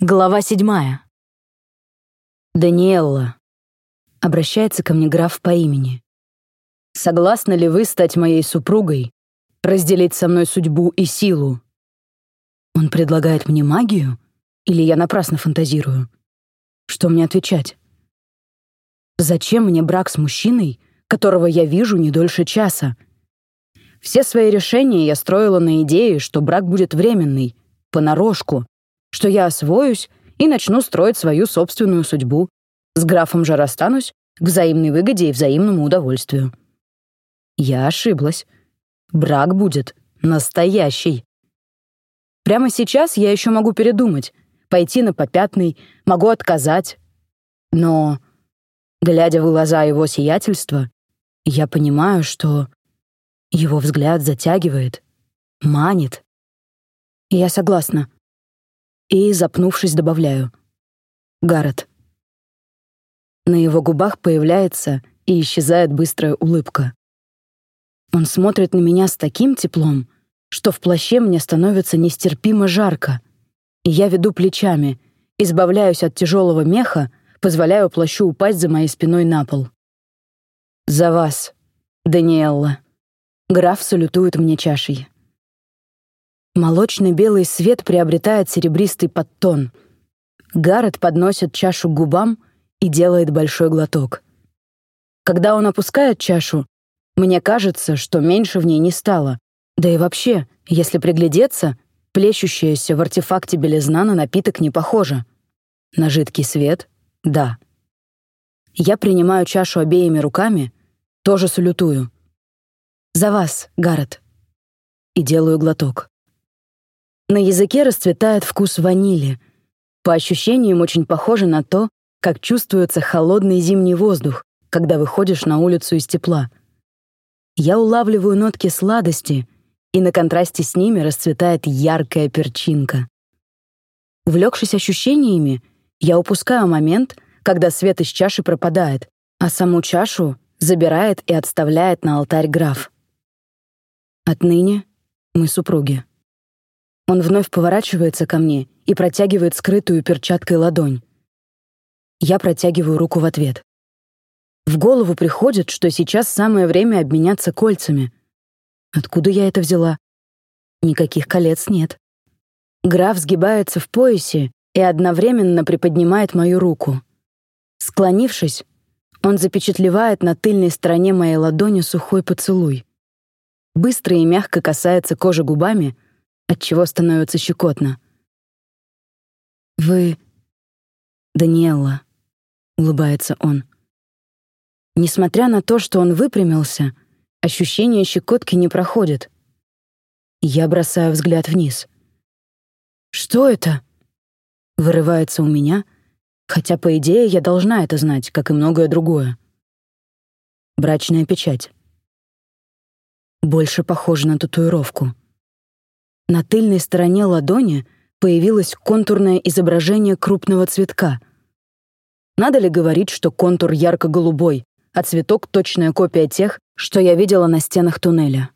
Глава седьмая. «Даниэлла», — обращается ко мне граф по имени. «Согласны ли вы стать моей супругой, разделить со мной судьбу и силу?» Он предлагает мне магию? Или я напрасно фантазирую? Что мне отвечать? Зачем мне брак с мужчиной, которого я вижу не дольше часа? Все свои решения я строила на идее, что брак будет временный, понарошку, что я освоюсь и начну строить свою собственную судьбу. С графом же расстанусь к взаимной выгоде и взаимному удовольствию. Я ошиблась. Брак будет настоящий. Прямо сейчас я еще могу передумать, пойти на попятный, могу отказать. Но, глядя в глаза его сиятельства, я понимаю, что его взгляд затягивает, манит. Я согласна и, запнувшись, добавляю. Гаррет. На его губах появляется и исчезает быстрая улыбка. Он смотрит на меня с таким теплом, что в плаще мне становится нестерпимо жарко, и я веду плечами, избавляюсь от тяжелого меха, позволяю плащу упасть за моей спиной на пол. «За вас, Даниэлла». Граф салютует мне чашей. Молочно-белый свет приобретает серебристый подтон. Гаррет подносит чашу к губам и делает большой глоток. Когда он опускает чашу, мне кажется, что меньше в ней не стало. Да и вообще, если приглядеться, плещущаяся в артефакте белизна на напиток не похожа. На жидкий свет — да. Я принимаю чашу обеими руками, тоже салютую. «За вас, Гаррет!» И делаю глоток. На языке расцветает вкус ванили. По ощущениям очень похоже на то, как чувствуется холодный зимний воздух, когда выходишь на улицу из тепла. Я улавливаю нотки сладости, и на контрасте с ними расцветает яркая перчинка. Увлекшись ощущениями, я упускаю момент, когда свет из чаши пропадает, а саму чашу забирает и отставляет на алтарь граф. Отныне мы супруги. Он вновь поворачивается ко мне и протягивает скрытую перчаткой ладонь. Я протягиваю руку в ответ. В голову приходит, что сейчас самое время обменяться кольцами. Откуда я это взяла? Никаких колец нет. Граф сгибается в поясе и одновременно приподнимает мою руку. Склонившись, он запечатлевает на тыльной стороне моей ладони сухой поцелуй. Быстро и мягко касается кожи губами, отчего становится щекотно. «Вы... Даниэлла», — улыбается он. Несмотря на то, что он выпрямился, ощущение щекотки не проходит. Я бросаю взгляд вниз. «Что это?» — вырывается у меня, хотя, по идее, я должна это знать, как и многое другое. Брачная печать. Больше похоже на татуировку. На тыльной стороне ладони появилось контурное изображение крупного цветка. Надо ли говорить, что контур ярко-голубой, а цветок — точная копия тех, что я видела на стенах туннеля?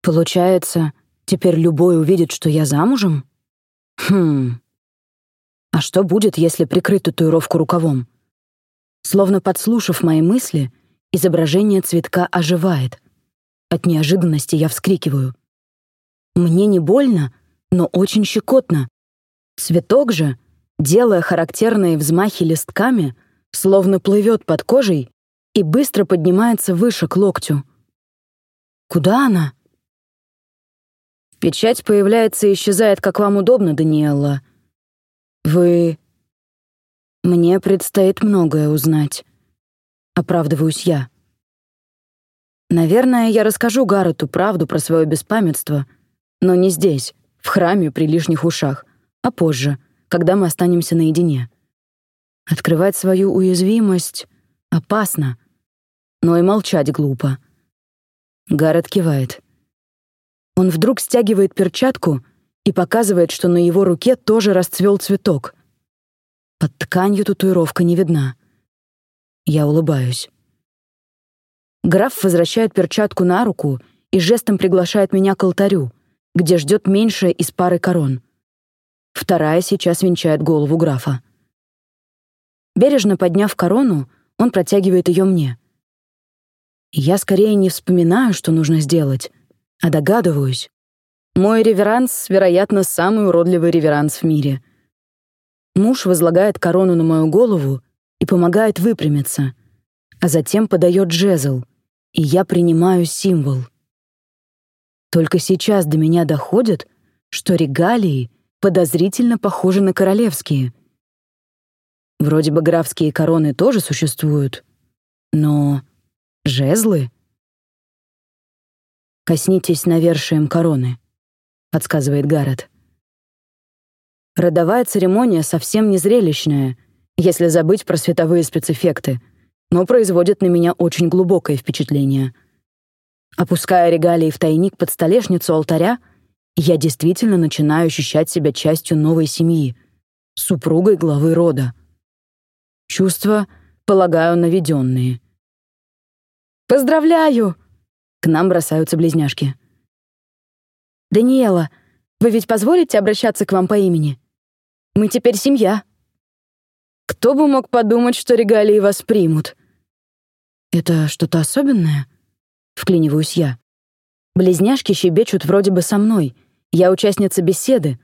Получается, теперь любой увидит, что я замужем? Хм. А что будет, если прикрыть татуировку рукавом? Словно подслушав мои мысли, изображение цветка оживает. От неожиданности я вскрикиваю — мне не больно, но очень щекотно. Цветок же, делая характерные взмахи листками, словно плывет под кожей и быстро поднимается выше к локтю. Куда она? Печать появляется и исчезает, как вам удобно, Даниэлла. Вы... Мне предстоит многое узнать. Оправдываюсь я. Наверное, я расскажу Гаррету правду про свое беспамятство — но не здесь, в храме при лишних ушах, а позже, когда мы останемся наедине. Открывать свою уязвимость опасно, но и молчать глупо. Гаррет кивает. Он вдруг стягивает перчатку и показывает, что на его руке тоже расцвел цветок. Под тканью татуировка не видна. Я улыбаюсь. Граф возвращает перчатку на руку и жестом приглашает меня к алтарю — где ждет меньшая из пары корон. Вторая сейчас венчает голову графа. Бережно подняв корону, он протягивает ее мне. Я скорее не вспоминаю, что нужно сделать, а догадываюсь. Мой реверанс, вероятно, самый уродливый реверанс в мире. Муж возлагает корону на мою голову и помогает выпрямиться, а затем подает жезл, и я принимаю символ. Только сейчас до меня доходит, что регалии подозрительно похожи на королевские — Вроде бы графские короны тоже существуют, но жезлы? «Коснитесь навершием короны», — подсказывает Гаррет. Родовая церемония совсем не зрелищная, если забыть про световые спецэффекты, но производит на меня очень глубокое впечатление. Опуская регалии в тайник под столешницу алтаря, я действительно начинаю ощущать себя частью новой семьи, супругой главы рода. Чувства, полагаю, наведенные. «Поздравляю!» К нам бросаются близняшки. «Даниэла, вы ведь позволите обращаться к вам по имени? Мы теперь семья». Кто бы мог подумать, что регалии вас примут? Это что-то особенное? Вклиниваюсь я. Близняшки щебечут вроде бы со мной. Я участница беседы,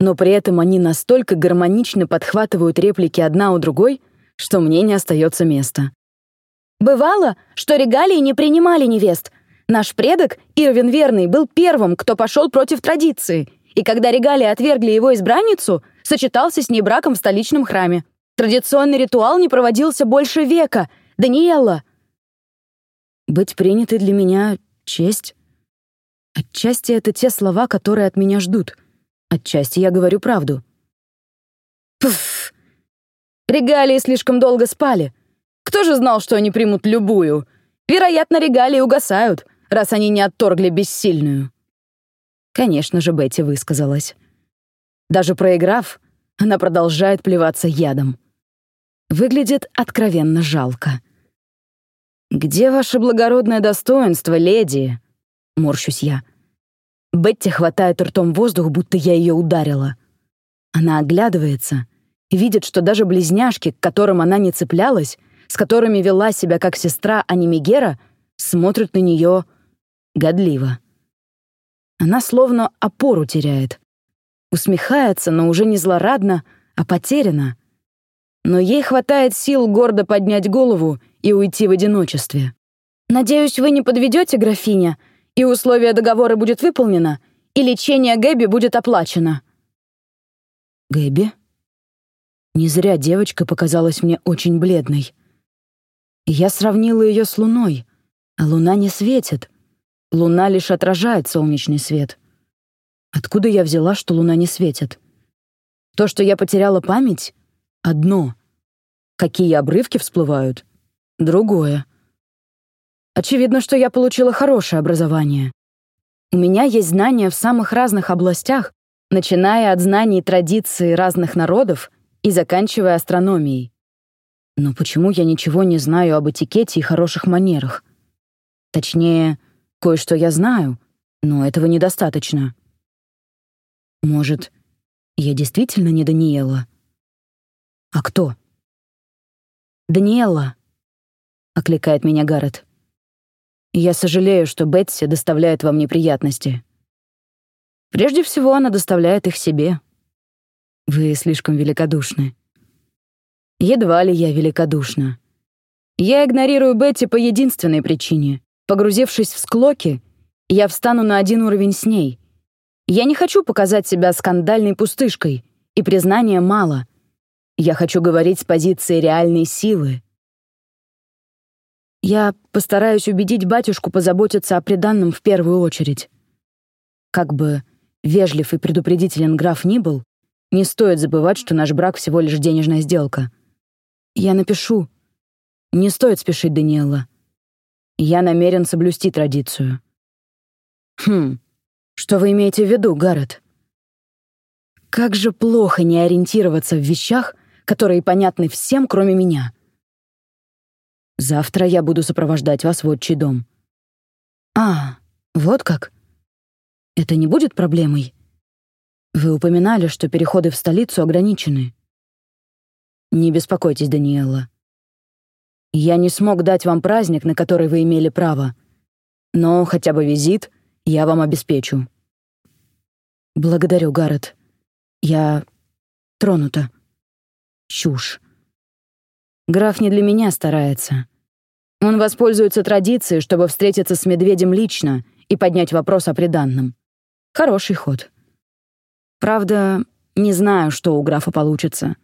но при этом они настолько гармонично подхватывают реплики одна у другой — что мне не остается места. Бывало, что регалии не принимали невест. Наш предок, Ирвин Верный, был первым, кто пошел против традиции, и когда регалии отвергли его избранницу, сочетался с ней браком в столичном храме. Традиционный ритуал не проводился больше века. Даниэлла! Быть принятой для меня — честь. Отчасти это те слова, которые от меня ждут. Отчасти я говорю правду. Пф, Регалии слишком долго спали. Кто же знал, что они примут любую? Вероятно, регалии угасают, раз они не отторгли бессильную. Конечно же, Бетти высказалась. Даже проиграв, она продолжает плеваться ядом. Выглядит откровенно жалко. «Где ваше благородное достоинство, леди?» — морщусь я. Бетти хватает ртом воздух, будто я ее ударила. Она оглядывается — видит, что даже близняшки, к которым она не цеплялась, с которыми вела себя как сестра, а не Мегера, смотрят на нее годливо. Она словно опору теряет. Усмехается, но уже не злорадно, а потеряна. Но ей хватает сил гордо поднять голову и уйти в одиночестве. «Надеюсь, вы не подведете, графиня, и условие договора будет выполнено, и лечение Гэби будет оплачено». «Гэби?» Не зря девочка показалась мне очень бледной. Я сравнила ее с луной, а луна не светит. Луна лишь отражает солнечный свет. Откуда я взяла, что луна не светит? То, что я потеряла память — одно. Какие обрывки всплывают — другое. Очевидно, что я получила хорошее образование. У меня есть знания в самых разных областях, начиная от знаний традиций разных народов и заканчивая астрономией. Но почему я ничего не знаю об этикете и хороших манерах? Точнее, кое-что я знаю, но этого недостаточно. Может, я действительно не Даниэла? А кто? «Даниэла», — окликает меня Гаррет. «Я сожалею, что Бетси доставляет вам неприятности. Прежде всего, она доставляет их себе». Вы слишком великодушны. Едва ли я великодушна. Я игнорирую Бетти по единственной причине. Погрузившись в склоки, я встану на один уровень с ней. Я не хочу показать себя скандальной пустышкой, и признания мало. Я хочу говорить с позиции реальной силы. Я постараюсь убедить батюшку позаботиться о приданном в первую очередь. Как бы вежлив и предупредителен граф ни был, не стоит забывать, что наш брак всего лишь денежная сделка. Я напишу. Не стоит спешить, Даниэла. Я намерен соблюсти традицию. Хм, что вы имеете в виду, Гаррет? Как же плохо не ориентироваться в вещах, которые понятны всем, кроме меня. Завтра я буду сопровождать вас в отчий дом. А, вот как? Это не будет проблемой? Вы упоминали, что переходы в столицу ограничены. Не беспокойтесь, Даниэлла. Я не смог дать вам праздник, на который вы имели право, но хотя бы визит я вам обеспечу. Благодарю, Гаррет. Я тронута. Чушь. Граф не для меня старается. Он воспользуется традицией, чтобы встретиться с медведем лично и поднять вопрос о приданном. Хороший ход. Правда, не знаю, что у графа получится.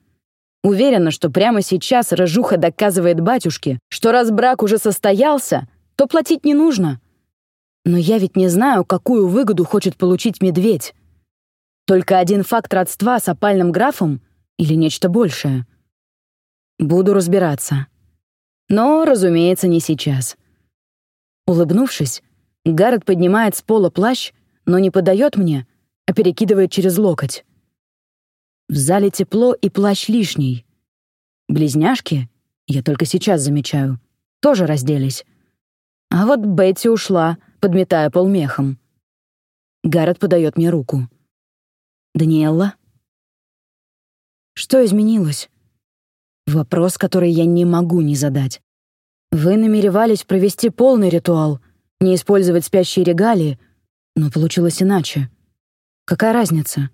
Уверена, что прямо сейчас Рыжуха доказывает батюшке, что раз брак уже состоялся, то платить не нужно. Но я ведь не знаю, какую выгоду хочет получить медведь. Только один факт родства с опальным графом или нечто большее. Буду разбираться. Но, разумеется, не сейчас. Улыбнувшись, Гаррет поднимает с пола плащ, но не подает мне, а перекидывает через локоть. В зале тепло и плащ лишний. Близняшки, я только сейчас замечаю, тоже разделись. А вот Бетти ушла, подметая пол мехом. Гаррет подает мне руку. «Даниэлла?» «Что изменилось?» Вопрос, который я не могу не задать. Вы намеревались провести полный ритуал, не использовать спящие регалии, но получилось иначе. Какая разница?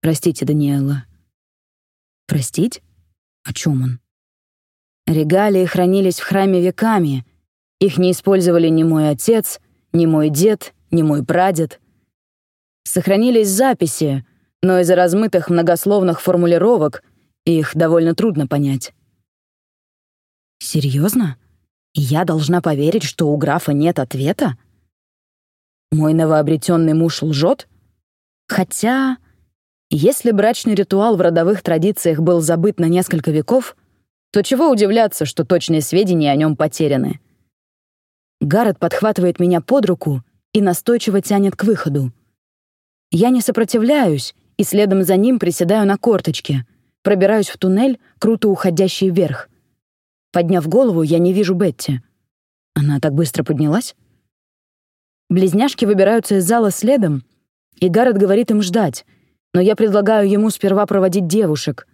Простите, Даниэла. Простить? О чем он? Регалии хранились в храме веками. Их не использовали ни мой отец, ни мой дед, ни мой прадед. Сохранились записи, но из-за размытых многословных формулировок их довольно трудно понять. Серьезно? Я должна поверить, что у графа нет ответа? Мой новообретенный муж лжет? Хотя, если брачный ритуал в родовых традициях был забыт на несколько веков, то чего удивляться, что точные сведения о нем потеряны? Гаррет подхватывает меня под руку и настойчиво тянет к выходу. Я не сопротивляюсь и следом за ним приседаю на корточке, пробираюсь в туннель, круто уходящий вверх. Подняв голову, я не вижу Бетти. Она так быстро поднялась? Близняшки выбираются из зала следом, и Гаррет говорит им ждать, но я предлагаю ему сперва проводить девушек.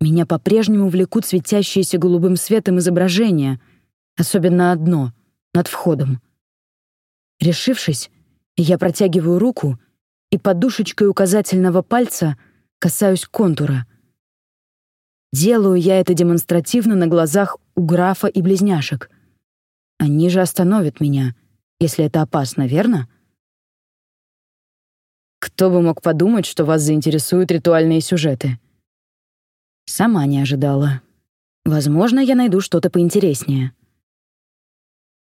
Меня по-прежнему влекут светящиеся голубым светом изображения, особенно одно, над входом. Решившись, я протягиваю руку и подушечкой указательного пальца касаюсь контура. Делаю я это демонстративно на глазах у графа и близняшек. Они же остановят меня, если это опасно, верно? Кто бы мог подумать, что вас заинтересуют ритуальные сюжеты? Сама не ожидала. Возможно, я найду что-то поинтереснее.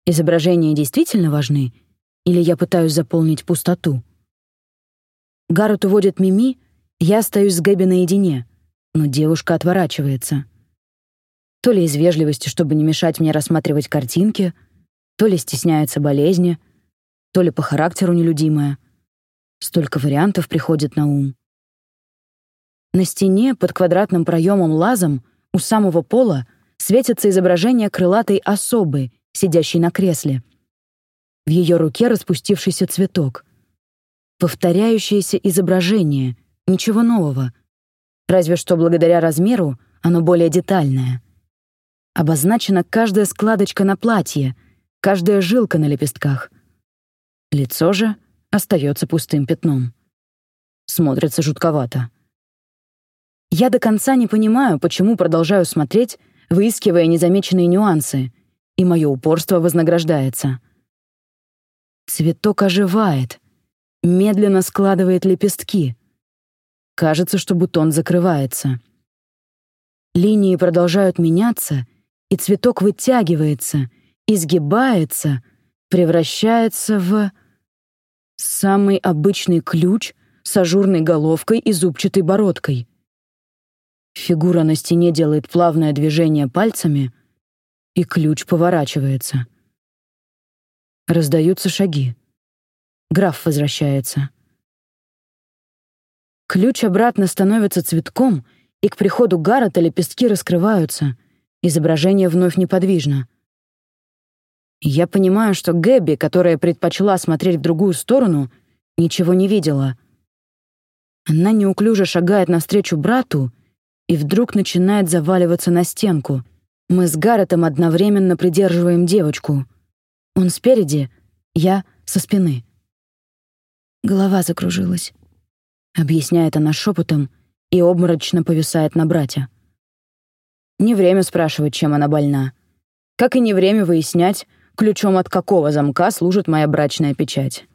Изображения действительно важны, или я пытаюсь заполнить пустоту? Гаррет уводит Мими, я остаюсь с Гэби наедине — но девушка отворачивается. То ли из вежливости, чтобы не мешать мне рассматривать картинки, то ли стесняется болезни, то ли по характеру нелюдимая. Столько вариантов приходит на ум. На стене под квадратным проемом лазом у самого пола светится изображение крылатой особы, сидящей на кресле. В ее руке распустившийся цветок. Повторяющееся изображение, ничего нового — Разве что благодаря размеру оно более детальное. Обозначена каждая складочка на платье, каждая жилка на лепестках. Лицо же остается пустым пятном. Смотрится жутковато. Я до конца не понимаю, почему продолжаю смотреть, выискивая незамеченные нюансы, и мое упорство вознаграждается. Цветок оживает, медленно складывает лепестки — Кажется, что бутон закрывается. Линии продолжают меняться, и цветок вытягивается, изгибается, превращается в... Самый обычный ключ с ажурной головкой и зубчатой бородкой. Фигура на стене делает плавное движение пальцами, и ключ поворачивается. Раздаются шаги. Граф возвращается. Ключ обратно становится цветком, и к приходу Гаррета лепестки раскрываются. Изображение вновь неподвижно. Я понимаю, что Гэби, которая предпочла смотреть в другую сторону, ничего не видела. Она неуклюже шагает навстречу брату и вдруг начинает заваливаться на стенку. Мы с Гарретом одновременно придерживаем девочку. Он спереди, я со спины. Голова закружилась. Объясняет она шепотом и обморочно повисает на брате. Не время спрашивать, чем она больна. Как и не время выяснять, ключом от какого замка служит моя брачная печать.